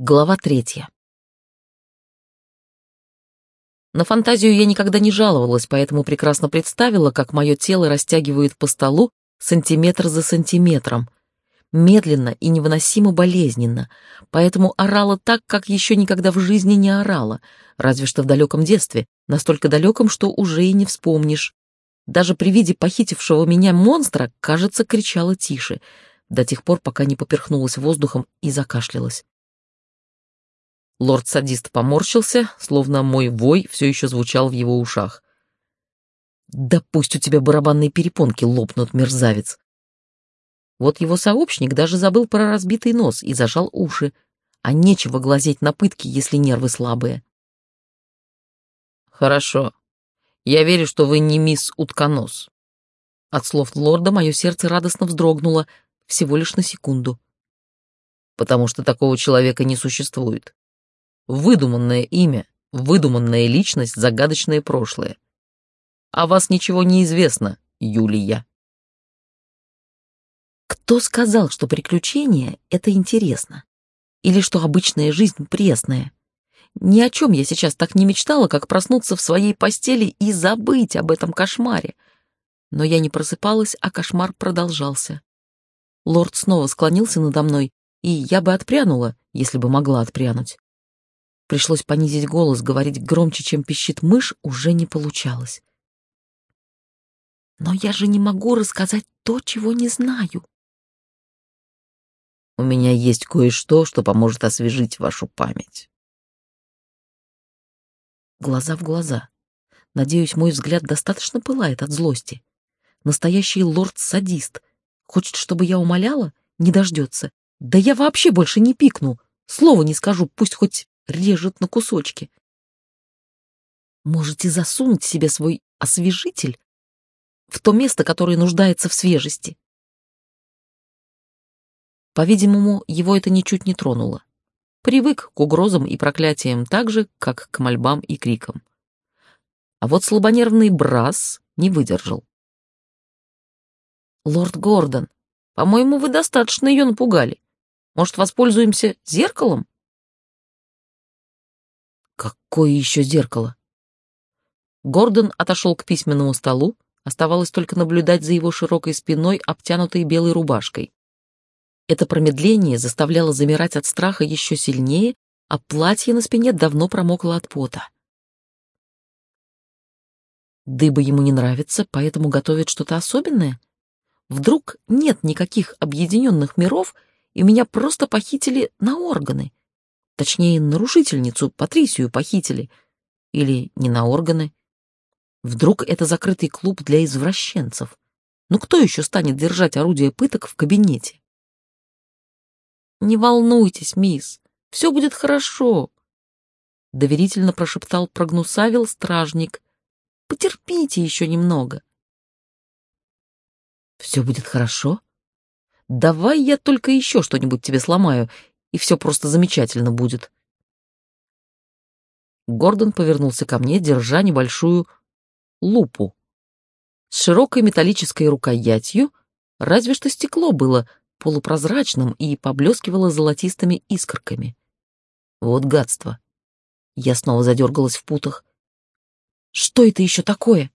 Глава третья. На фантазию я никогда не жаловалась, поэтому прекрасно представила, как мое тело растягивают по столу сантиметр за сантиметром. Медленно и невыносимо болезненно, поэтому орала так, как еще никогда в жизни не орала, разве что в далеком детстве, настолько далеком, что уже и не вспомнишь. Даже при виде похитившего меня монстра, кажется, кричала тише, до тех пор, пока не поперхнулась воздухом и закашлялась. Лорд-садист поморщился, словно мой вой все еще звучал в его ушах. «Да пусть у тебя барабанные перепонки лопнут, мерзавец!» Вот его сообщник даже забыл про разбитый нос и зажал уши, а нечего глазеть на пытки, если нервы слабые. «Хорошо. Я верю, что вы не мисс Утконос». От слов лорда мое сердце радостно вздрогнуло, всего лишь на секунду. «Потому что такого человека не существует. Выдуманное имя, выдуманная личность, загадочное прошлое. О вас ничего не известно, Юлия. Кто сказал, что приключения — это интересно? Или что обычная жизнь пресная? Ни о чем я сейчас так не мечтала, как проснуться в своей постели и забыть об этом кошмаре. Но я не просыпалась, а кошмар продолжался. Лорд снова склонился надо мной, и я бы отпрянула, если бы могла отпрянуть. Пришлось понизить голос, говорить громче, чем пищит мышь, уже не получалось. Но я же не могу рассказать то, чего не знаю. У меня есть кое-что, что поможет освежить вашу память. Глаза в глаза. Надеюсь, мой взгляд достаточно пылает от злости. Настоящий лорд-садист. Хочет, чтобы я умоляла? Не дождется. Да я вообще больше не пикну. Слова не скажу, пусть хоть режет на кусочки. Можете засунуть себе свой освежитель в то место, которое нуждается в свежести. По-видимому, его это ничуть не тронуло. Привык к угрозам и проклятиям так же, как к мольбам и крикам. А вот слабонервный Брас не выдержал. «Лорд Гордон, по-моему, вы достаточно ее напугали. Может, воспользуемся зеркалом?» Какое еще зеркало? Гордон отошел к письменному столу, оставалось только наблюдать за его широкой спиной, обтянутой белой рубашкой. Это промедление заставляло замирать от страха еще сильнее, а платье на спине давно промокло от пота. Дыба ему не нравится, поэтому готовит что-то особенное? Вдруг нет никаких объединенных миров, и меня просто похитили на органы? Точнее, нарушительницу, Патрисию, похитили. Или не на органы. Вдруг это закрытый клуб для извращенцев. Ну кто еще станет держать орудие пыток в кабинете? «Не волнуйтесь, мисс, все будет хорошо», — доверительно прошептал прогнусавил стражник. «Потерпите еще немного». «Все будет хорошо? Давай я только еще что-нибудь тебе сломаю, и все просто замечательно будет. Гордон повернулся ко мне, держа небольшую лупу с широкой металлической рукоятью, разве что стекло было полупрозрачным и поблескивало золотистыми искорками. Вот гадство. Я снова задергалась в путах. Что это еще такое?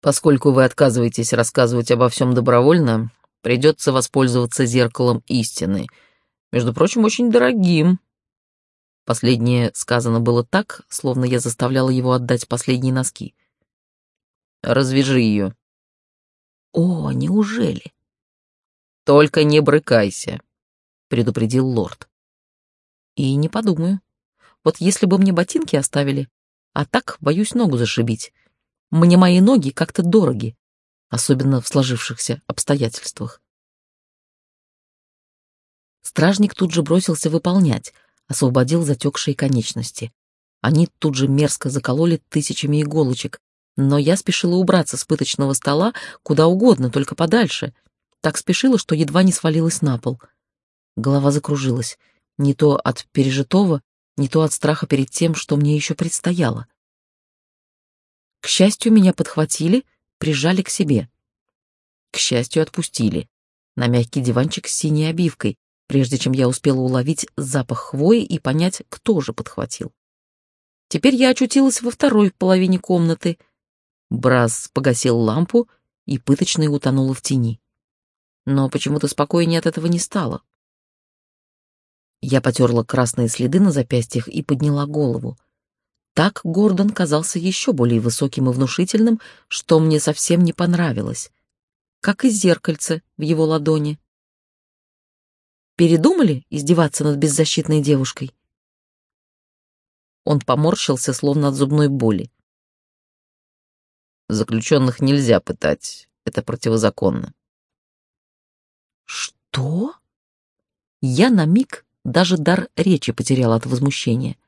Поскольку вы отказываетесь рассказывать обо всем добровольно, придется воспользоваться зеркалом истины — между прочим, очень дорогим. Последнее сказано было так, словно я заставляла его отдать последние носки. Развяжи ее. О, неужели? Только не брыкайся, предупредил лорд. И не подумаю. Вот если бы мне ботинки оставили, а так боюсь ногу зашибить. Мне мои ноги как-то дороги, особенно в сложившихся обстоятельствах. Стражник тут же бросился выполнять, освободил затекшие конечности. Они тут же мерзко закололи тысячами иголочек, но я спешила убраться с пыточного стола куда угодно, только подальше. Так спешила, что едва не свалилась на пол. Голова закружилась, не то от пережитого, не то от страха перед тем, что мне еще предстояло. К счастью, меня подхватили, прижали к себе. К счастью, отпустили. На мягкий диванчик с синей обивкой, прежде чем я успела уловить запах хвои и понять, кто же подхватил. Теперь я очутилась во второй половине комнаты. Брас погасил лампу, и пыточная утонула в тени. Но почему-то спокойнее от этого не стало. Я потерла красные следы на запястьях и подняла голову. Так Гордон казался еще более высоким и внушительным, что мне совсем не понравилось. Как и зеркальце в его ладони. Передумали издеваться над беззащитной девушкой? Он поморщился, словно от зубной боли. Заключенных нельзя пытать. Это противозаконно. Что? Я на миг даже дар речи потерял от возмущения.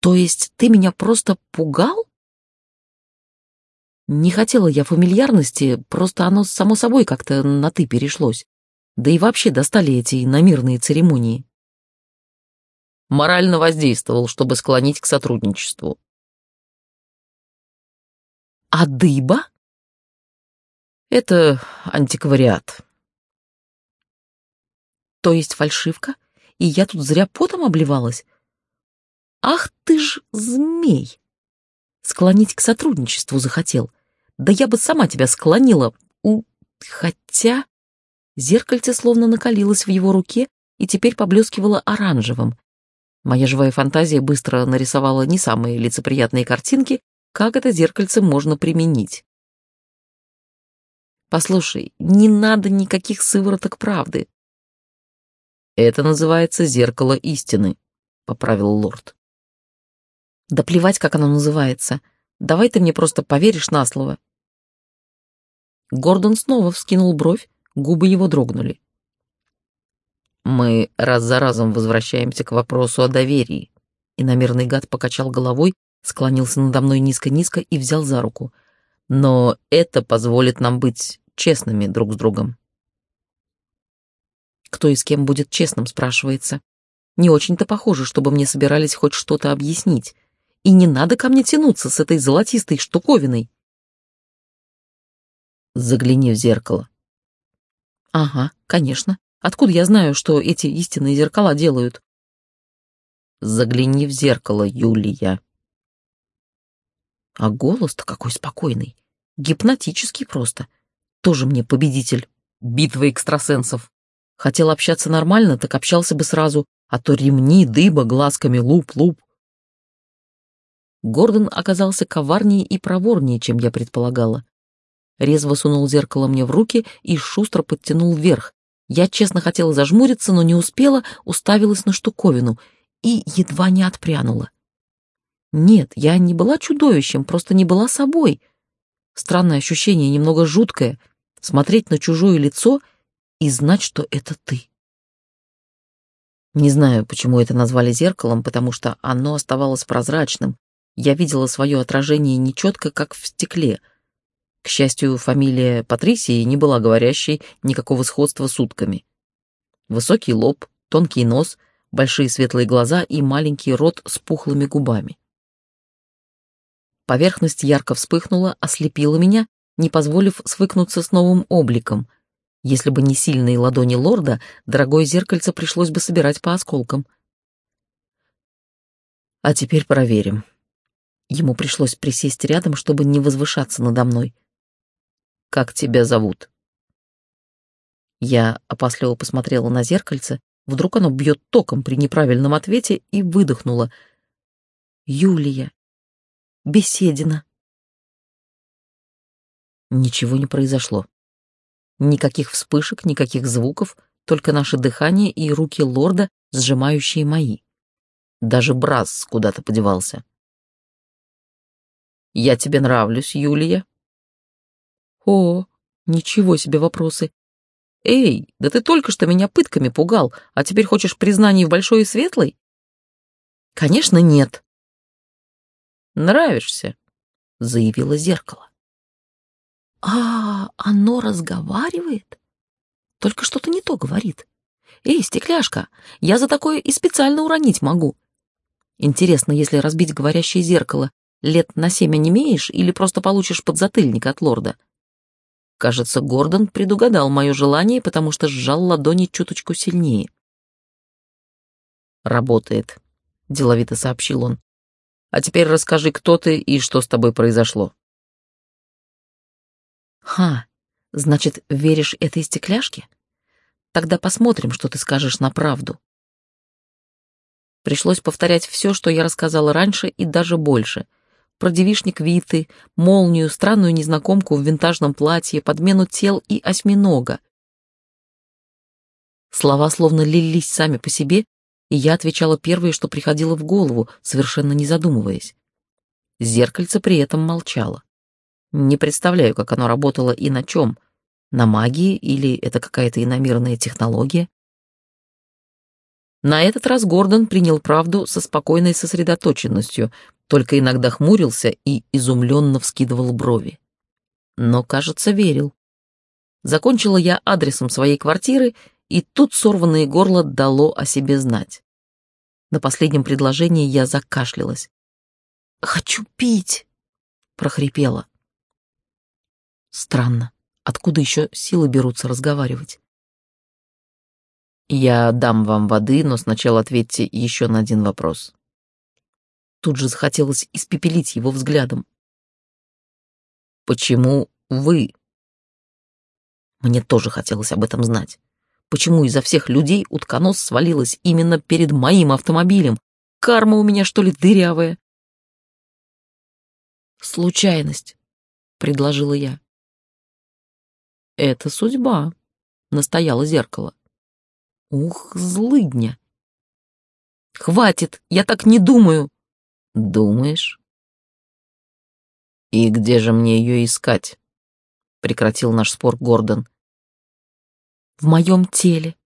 То есть ты меня просто пугал? Не хотела я фамильярности, просто оно само собой как-то на «ты» перешлось. Да и вообще достали эти намирные церемонии. Морально воздействовал, чтобы склонить к сотрудничеству. А дыба? Это антиквариат. То есть фальшивка? И я тут зря потом обливалась? Ах ты ж змей! Склонить к сотрудничеству захотел. Да я бы сама тебя склонила. У... Хотя... Зеркальце словно накалилось в его руке и теперь поблескивало оранжевым. Моя живая фантазия быстро нарисовала не самые лицеприятные картинки, как это зеркальце можно применить. Послушай, не надо никаких сывороток правды. Это называется зеркало истины, поправил лорд. Да плевать, как оно называется. Давай ты мне просто поверишь на слово. Гордон снова вскинул бровь, губы его дрогнули. Мы раз за разом возвращаемся к вопросу о доверии. И намерный гад покачал головой, склонился надо мной низко-низко и взял за руку. Но это позволит нам быть честными друг с другом. Кто и с кем будет честным, спрашивается. Не очень-то похоже, чтобы мне собирались хоть что-то объяснить. И не надо ко мне тянуться с этой золотистой штуковиной. Загляни в зеркало. Ага, конечно. Откуда я знаю, что эти истинные зеркала делают? Загляни в зеркало, Юлия. А голос-то какой спокойный. Гипнотический просто. Тоже мне победитель битвы экстрасенсов. Хотел общаться нормально, так общался бы сразу, а то ремни, дыба, глазками луп-луп. Гордон оказался коварнее и проворнее, чем я предполагала. Резво сунул зеркало мне в руки и шустро подтянул вверх. Я честно хотела зажмуриться, но не успела, уставилась на штуковину и едва не отпрянула. Нет, я не была чудовищем, просто не была собой. Странное ощущение, немного жуткое, смотреть на чужое лицо и знать, что это ты. Не знаю, почему это назвали зеркалом, потому что оно оставалось прозрачным, я видела свое отражение нечетко, как в стекле. К счастью, фамилия Патрисии не была говорящей никакого сходства с утками. Высокий лоб, тонкий нос, большие светлые глаза и маленький рот с пухлыми губами. Поверхность ярко вспыхнула, ослепила меня, не позволив свыкнуться с новым обликом. Если бы не сильные ладони лорда, дорогое зеркальце пришлось бы собирать по осколкам. А теперь проверим. Ему пришлось присесть рядом, чтобы не возвышаться надо мной. «Как тебя зовут?» Я опасливо посмотрела на зеркальце, вдруг оно бьет током при неправильном ответе и выдохнула. «Юлия. Беседина». Ничего не произошло. Никаких вспышек, никаких звуков, только наше дыхание и руки лорда, сжимающие мои. Даже Брас куда-то подевался. Я тебе нравлюсь, Юлия. О, ничего себе вопросы. Эй, да ты только что меня пытками пугал, а теперь хочешь признаний в большой и светлой? Конечно, нет. Нравишься, заявило зеркало. А, оно разговаривает? Только что-то не то говорит. Эй, стекляшка, я за такое и специально уронить могу. Интересно, если разбить говорящее зеркало, лет на семь онемеешь или просто получишь подзатыльник от лорда. Кажется, Гордон предугадал мое желание, потому что сжал ладони чуточку сильнее. «Работает», — деловито сообщил он. «А теперь расскажи, кто ты и что с тобой произошло». «Ха, значит, веришь этой стекляшке? Тогда посмотрим, что ты скажешь на правду». Пришлось повторять все, что я рассказала раньше, и даже больше — про девишник Виты, молнию, странную незнакомку в винтажном платье, подмену тел и осьминога. Слова словно лились сами по себе, и я отвечала первое, что приходило в голову, совершенно не задумываясь. Зеркальце при этом молчало. Не представляю, как оно работало и на чем. На магии или это какая-то иномирная технология? На этот раз Гордон принял правду со спокойной сосредоточенностью, только иногда хмурился и изумленно вскидывал брови. Но, кажется, верил. Закончила я адресом своей квартиры, и тут сорванное горло дало о себе знать. На последнем предложении я закашлялась. «Хочу пить!» — прохрипела. Странно, откуда еще силы берутся разговаривать? «Я дам вам воды, но сначала ответьте еще на один вопрос». Тут же захотелось испепелить его взглядом. «Почему вы?» Мне тоже хотелось об этом знать. Почему изо всех людей утконос свалилась именно перед моим автомобилем? Карма у меня, что ли, дырявая? «Случайность», — предложила я. «Это судьба», — настояло зеркало. «Ух, злыдня!» «Хватит, я так не думаю!» Думаешь? И где же мне ее искать? Прекратил наш спор Гордон. В моем теле.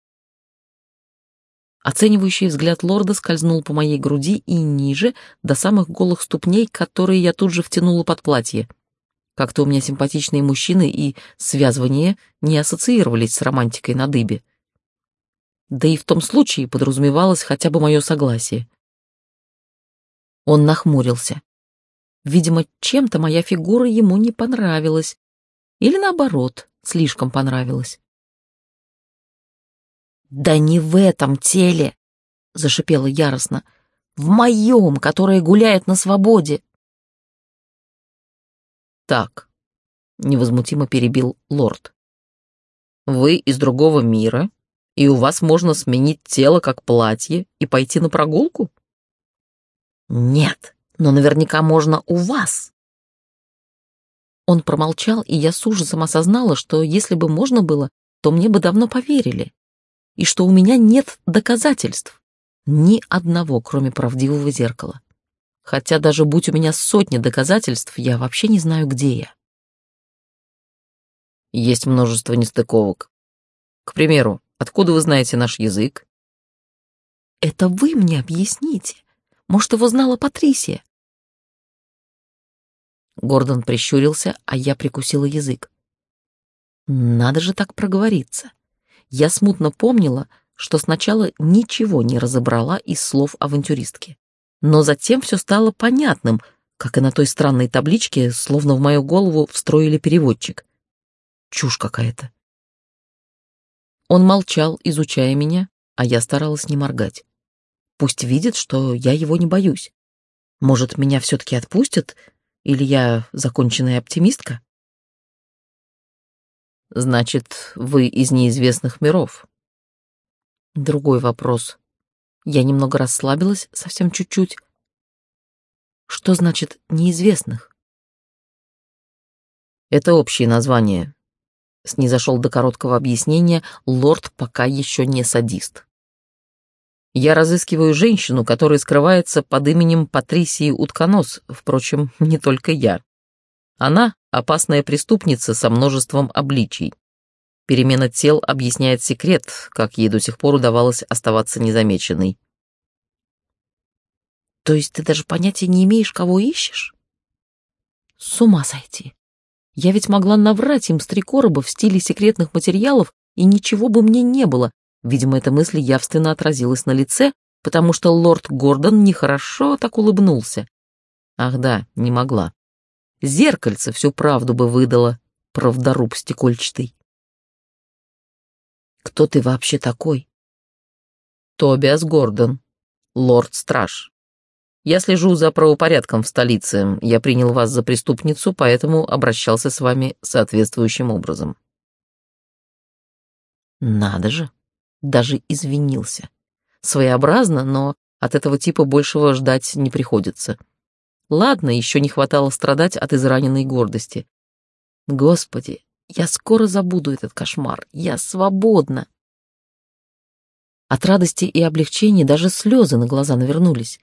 Оценивающий взгляд лорда скользнул по моей груди и ниже, до самых голых ступней, которые я тут же втянула под платье. Как-то у меня симпатичные мужчины и связывание не ассоциировались с романтикой на дыбе. Да и в том случае подразумевалось хотя бы мое согласие. Он нахмурился. Видимо, чем-то моя фигура ему не понравилась. Или наоборот, слишком понравилась. «Да не в этом теле!» — зашипела яростно. «В моем, которое гуляет на свободе!» «Так», — невозмутимо перебил лорд. «Вы из другого мира, и у вас можно сменить тело как платье и пойти на прогулку?» «Нет, но наверняка можно у вас». Он промолчал, и я с ужасом осознала, что если бы можно было, то мне бы давно поверили, и что у меня нет доказательств, ни одного, кроме правдивого зеркала. Хотя даже будь у меня сотни доказательств, я вообще не знаю, где я. Есть множество нестыковок. К примеру, откуда вы знаете наш язык? Это вы мне объясните. Может, его знала Патрисия? Гордон прищурился, а я прикусила язык. Надо же так проговориться. Я смутно помнила, что сначала ничего не разобрала из слов авантюристки. Но затем все стало понятным, как и на той странной табличке, словно в мою голову встроили переводчик. Чушь какая-то. Он молчал, изучая меня, а я старалась не моргать. Пусть видит, что я его не боюсь. Может, меня все-таки отпустят? Или я законченная оптимистка? Значит, вы из неизвестных миров. Другой вопрос. Я немного расслабилась, совсем чуть-чуть. Что значит неизвестных? Это общее название. Снизошел до короткого объяснения лорд пока еще не садист. Я разыскиваю женщину, которая скрывается под именем Патрисии Утконос, впрочем, не только я. Она — опасная преступница со множеством обличий. Перемена тел объясняет секрет, как ей до сих пор удавалось оставаться незамеченной. То есть ты даже понятия не имеешь, кого ищешь? С ума сойти. Я ведь могла наврать им с три короба в стиле секретных материалов, и ничего бы мне не было, Видимо, эта мысль явственно отразилась на лице, потому что лорд Гордон нехорошо так улыбнулся. Ах да, не могла. Зеркальце всю правду бы выдало. правдоруб стекольчатый. Кто ты вообще такой? Тобиас Гордон, лорд-страж. Я слежу за правопорядком в столице. Я принял вас за преступницу, поэтому обращался с вами соответствующим образом. Надо же, даже извинился. Своеобразно, но от этого типа большего ждать не приходится. Ладно, еще не хватало страдать от израненной гордости. Господи, я скоро забуду этот кошмар. Я свободна. От радости и облегчения даже слезы на глаза навернулись.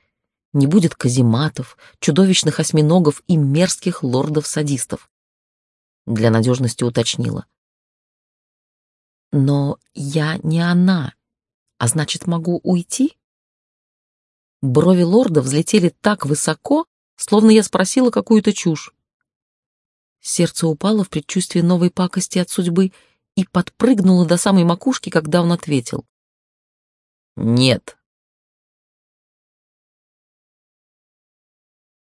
Не будет казематов, чудовищных осьминогов и мерзких лордов-садистов. Для надежности уточнила. Но я не она, а значит, могу уйти? Брови лорда взлетели так высоко, словно я спросила какую-то чушь. Сердце упало в предчувствии новой пакости от судьбы и подпрыгнуло до самой макушки, когда он ответил. «Нет,